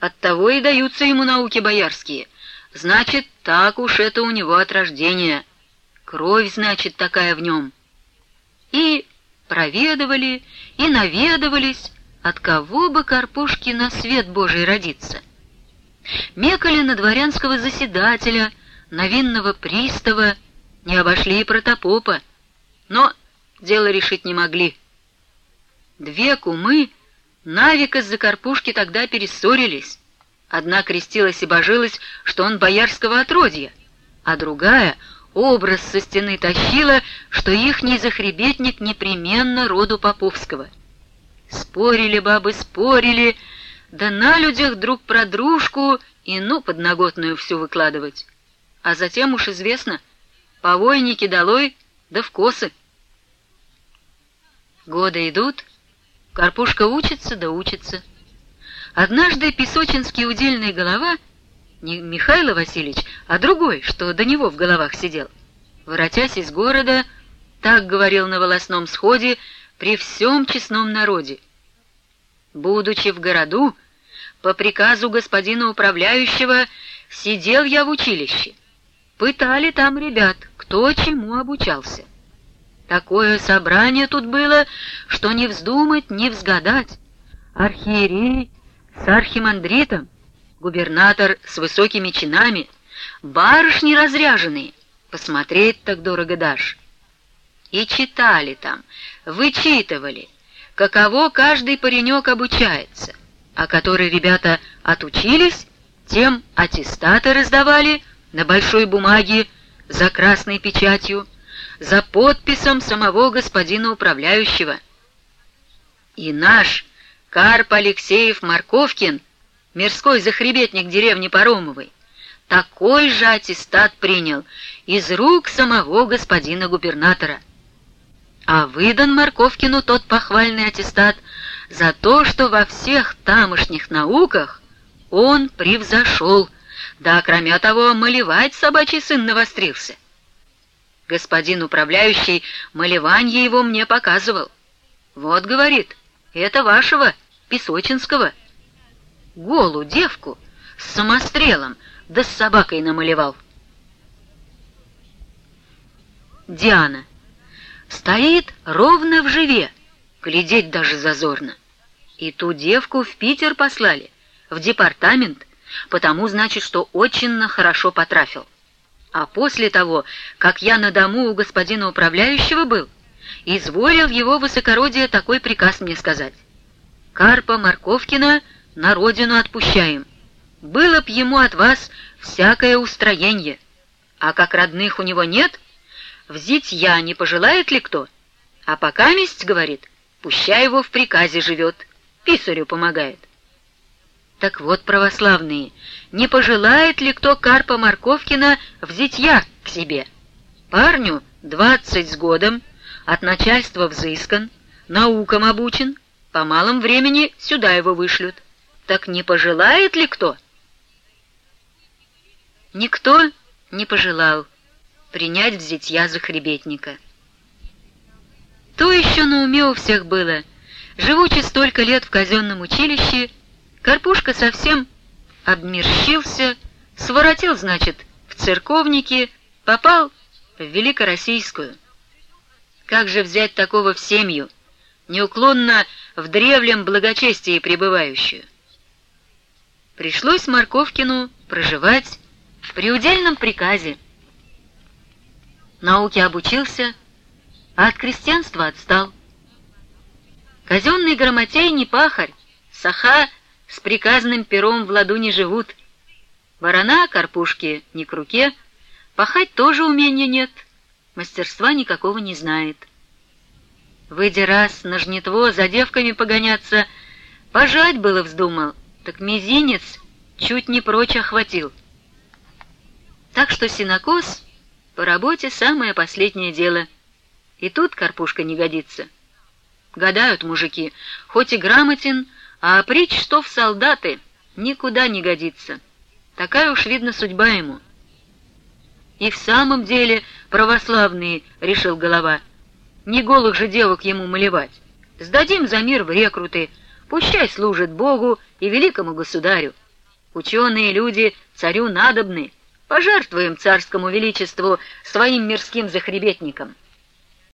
Оттого и даются ему науки боярские. Значит, так уж это у него от рождения. Кровь, значит, такая в нем. И проведывали, и наведывались, от кого бы Карпушки на свет Божий родиться. Мекали на дворянского заседателя, на винного пристава, не обошли и протопопа, но дело решить не могли. Две кумы навек из-за Карпушки тогда перессорились. Одна крестилась и божилась, что он боярского отродья, а другая образ со стены тащила, что ихний захребетник непременно роду Поповского. Спорили бабы, спорили, да на людях друг про дружку и ну подноготную всю выкладывать. А затем уж известно, повойники долой, да в косы. Годы идут, Карпушка учится да учится. Однажды песочинский удельный голова, не Михаил Васильевич, а другой, что до него в головах сидел, воротясь из города, так говорил на волосном сходе при всем честном народе. Будучи в городу, по приказу господина управляющего, сидел я в училище. Пытали там ребят, кто чему обучался. Такое собрание тут было, что не вздумать, не взгадать. Архиерей с архимандритом, губернатор с высокими чинами, барышни разряженные, посмотреть так дорого дашь. И читали там, вычитывали, каково каждый паренек обучается, а которые ребята отучились, тем аттестаты раздавали на большой бумаге за красной печатью, за подписом самого господина управляющего. И наш Карп Алексеев Марковкин, мирской захребетник деревни Паромовой, такой же аттестат принял из рук самого господина губернатора. А выдан Марковкину тот похвальный аттестат за то, что во всех тамошних науках он превзошел, да, кроме того, малевать собачий сын навострился. Господин управляющий малеванье его мне показывал. Вот, говорит, это вашего, Песочинского. Голу девку с самострелом да с собакой намалевал. Диана. Стоит ровно в живе, глядеть даже зазорно. И ту девку в Питер послали, в департамент, потому, значит, что очень хорошо потрафил. А после того, как я на дому у господина управляющего был, изволил его высокородие такой приказ мне сказать. Карпа Марковкина на родину отпущаем. Было б ему от вас всякое устроение. А как родных у него нет, взить я не пожелает ли кто? А пока месть, говорит, пущай его в приказе живет, писарю помогает. Так вот, православные, не пожелает ли кто Карпа Марковкина взять я к себе? Парню двадцать с годом, от начальства взыскан, наукам обучен, по малом времени сюда его вышлют. Так не пожелает ли кто? Никто не пожелал принять в зятья захребетника. То еще на уме у всех было, живучи столько лет в казенном училище, Карпушка совсем обмерщился, своротил, значит, в церковники, попал в Великороссийскую. Как же взять такого в семью, неуклонно в древлем благочестии пребывающую? Пришлось Марковкину проживать при удельном приказе. Науке обучился, а от крестьянства отстал. Казенный грамотей не пахарь, саха — с приказным пером в ладу не живут. Ворона, карпушки не к руке, пахать тоже умения нет, мастерства никакого не знает. Выйдя раз на жнитво за девками погоняться, пожать было вздумал, так мизинец чуть не прочь охватил. Так что синокос по работе самое последнее дело. И тут карпушка не годится. Гадают мужики, хоть и грамотен, а притч, что в солдаты, никуда не годится. Такая уж, видно, судьба ему. И в самом деле православные, решил голова, не голых же девок ему малевать. Сдадим за мир в рекруты, пущай служит Богу и великому государю. Ученые люди царю надобны. Пожертвуем царскому величеству своим мирским захребетникам.